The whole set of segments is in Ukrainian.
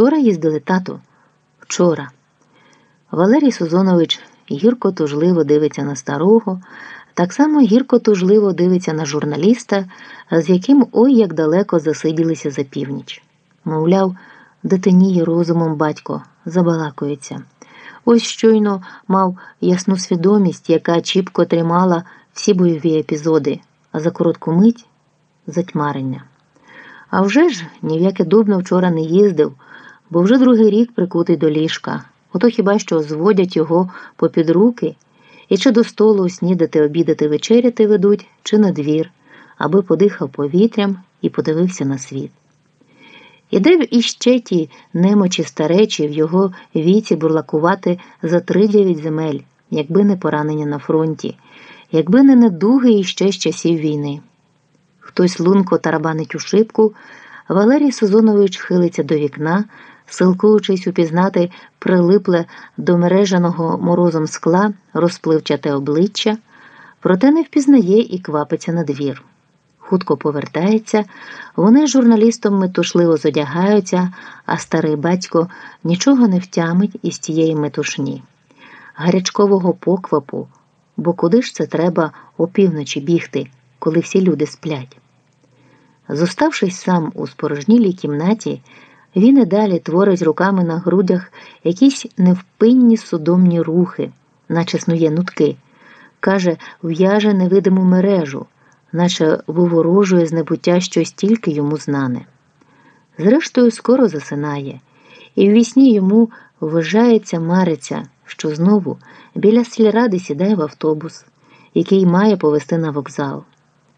Вчора їздили тату? Вчора. Валерій Сузонович гірко тужливо дивиться на старого, так само гірко тужливо дивиться на журналіста, з яким ой як далеко засиділися за північ. Мовляв, дитиніє розумом батько, забалакується. Ось щойно мав ясну свідомість, яка чіпко тримала всі бойові епізоди, а за коротку мить затьмарення. А вже ж ні в яке дубно вчора не їздив, бо вже другий рік прикутий до ліжка. Ото хіба що зводять його попід руки і чи до столу снідати, обідати, вечеряти ведуть, чи на двір, аби подихав повітрям і подивився на світ. І де б іще ті немочі старечі в його віці бурлакувати за тридев'ять земель, якби не поранення на фронті, якби не недуги іще з часів війни. Хтось лунко тарабанить у шибку, Валерій Сузонович хилиться до вікна, силкуючись упізнати прилипле до мережаного морозом скла розпливчате обличчя, проте не впізнає і квапиться на двір. Хутко повертається, вони з журналістом метушливо зодягаються, а старий батько нічого не втямить із тієї метушні. Гарячкового поквапу, бо куди ж це треба опівночі бігти, коли всі люди сплять. Зоставшись сам у спорожнілій кімнаті, він і далі творить руками на грудях якісь невпинні судомні рухи, наче снує нутки, каже, в'яже невидиму мережу, наче виворожує з небуття щось тільки йому знане. Зрештою, скоро засинає, і в вісні йому вважається мариться, що знову біля сільради сідає в автобус, який має повести на вокзал,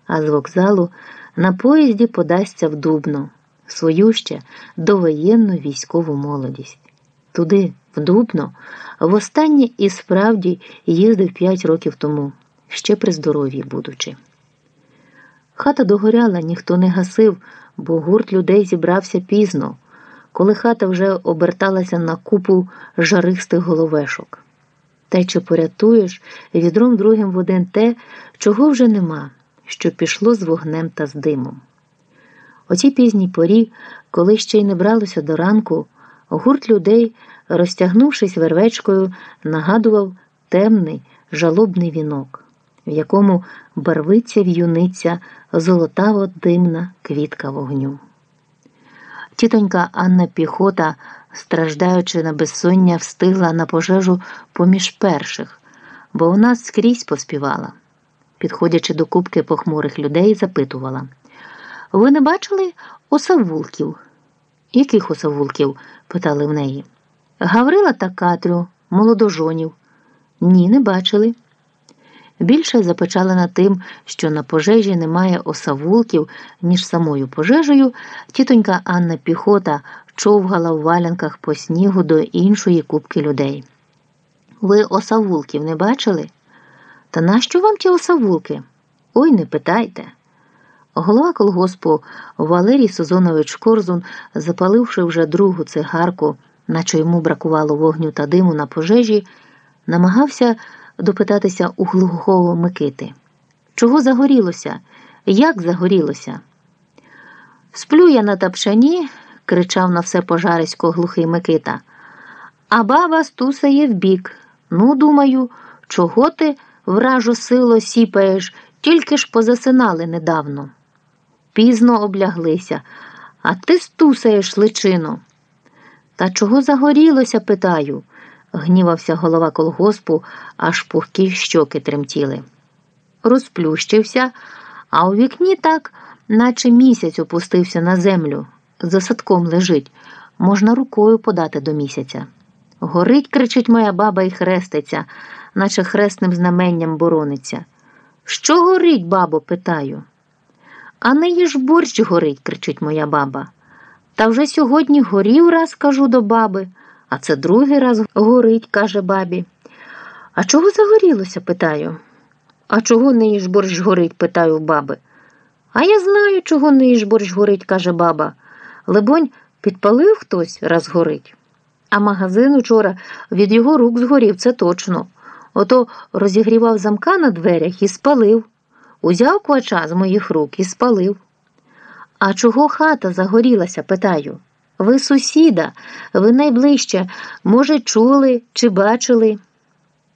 а з вокзалу на поїзді подасться в Дубно, свою ще довоєнну військову молодість. Туди, в Дубно, востаннє і справді їздив п'ять років тому, ще при здоров'ї будучи. Хата догоряла, ніхто не гасив, бо гурт людей зібрався пізно, коли хата вже оберталася на купу жаристих головешок. Та й чи порятуєш відром другим в один те, чого вже нема що пішло з вогнем та з димом. О цій пізній порі, коли ще й не бралося до ранку, гурт людей, розтягнувшись вервечкою, нагадував темний жалобний вінок, в якому барвиться в'юниця золотаво димна квітка вогню. Тітонька Анна Піхота, страждаючи на безсоння, встигла на пожежу поміж перших, бо вона скрізь поспівала підходячи до кубки похмурих людей, запитувала Ви не бачили осавулків? Яких осавулків? питали в неї. Гаврила та Катрю, молодожонів. Ні, не бачили. Більше запечалена тим, що на пожежі немає осавулків, ніж самою пожежею, тітонька Анна Піхота човгала в валянках по снігу до іншої кубки людей. Ви осавулків не бачили? Та нащо вам ті осавулки? Ой, не питайте. Голова колгоспу Валерій Созонович Корзун, запаливши вже другу цигарку, наче йому бракувало вогню та диму на пожежі, намагався допитатися у глухого Микити. Чого загорілося? Як загорілося? Сплю я на тапшані, кричав на все пожарисько глухий Микита. А баба стусає вбік. Ну, думаю, чого ти? вражу сило сіпаєш, тільки ж позасинали недавно. Пізно обляглися, а ти стусаєш личину. Та чого загорілося, питаю, гнівався голова колгоспу, аж пухкі щоки тремтіли. Розплющився, а у вікні так, наче місяць опустився на землю, за садком лежить, можна рукою подати до місяця. Горить, кричить моя баба і хреститься наче хресним знаменням борониться. Що горить, бабо? питаю. А не їж борщ горить, кричить моя баба. Та вже сьогодні горів раз, кажу до баби, а це другий раз горить, каже бабі. А чого загорілося? питаю. А чого не їж борщ горить? питаю баби. А я знаю, чого не їж борщ горить, каже баба. Лебонь, підпалив хтось раз горить. А магазин учора від його рук згорів, це точно. Ото розігрівав замка на дверях і спалив. Узяв квача з моїх рук і спалив. А чого хата загорілася? питаю. Ви сусіда, ви найближче, може, чули чи бачили.